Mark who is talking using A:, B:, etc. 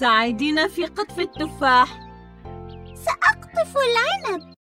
A: ساعدينا في قطف التفاح.
B: سأقطف العنب.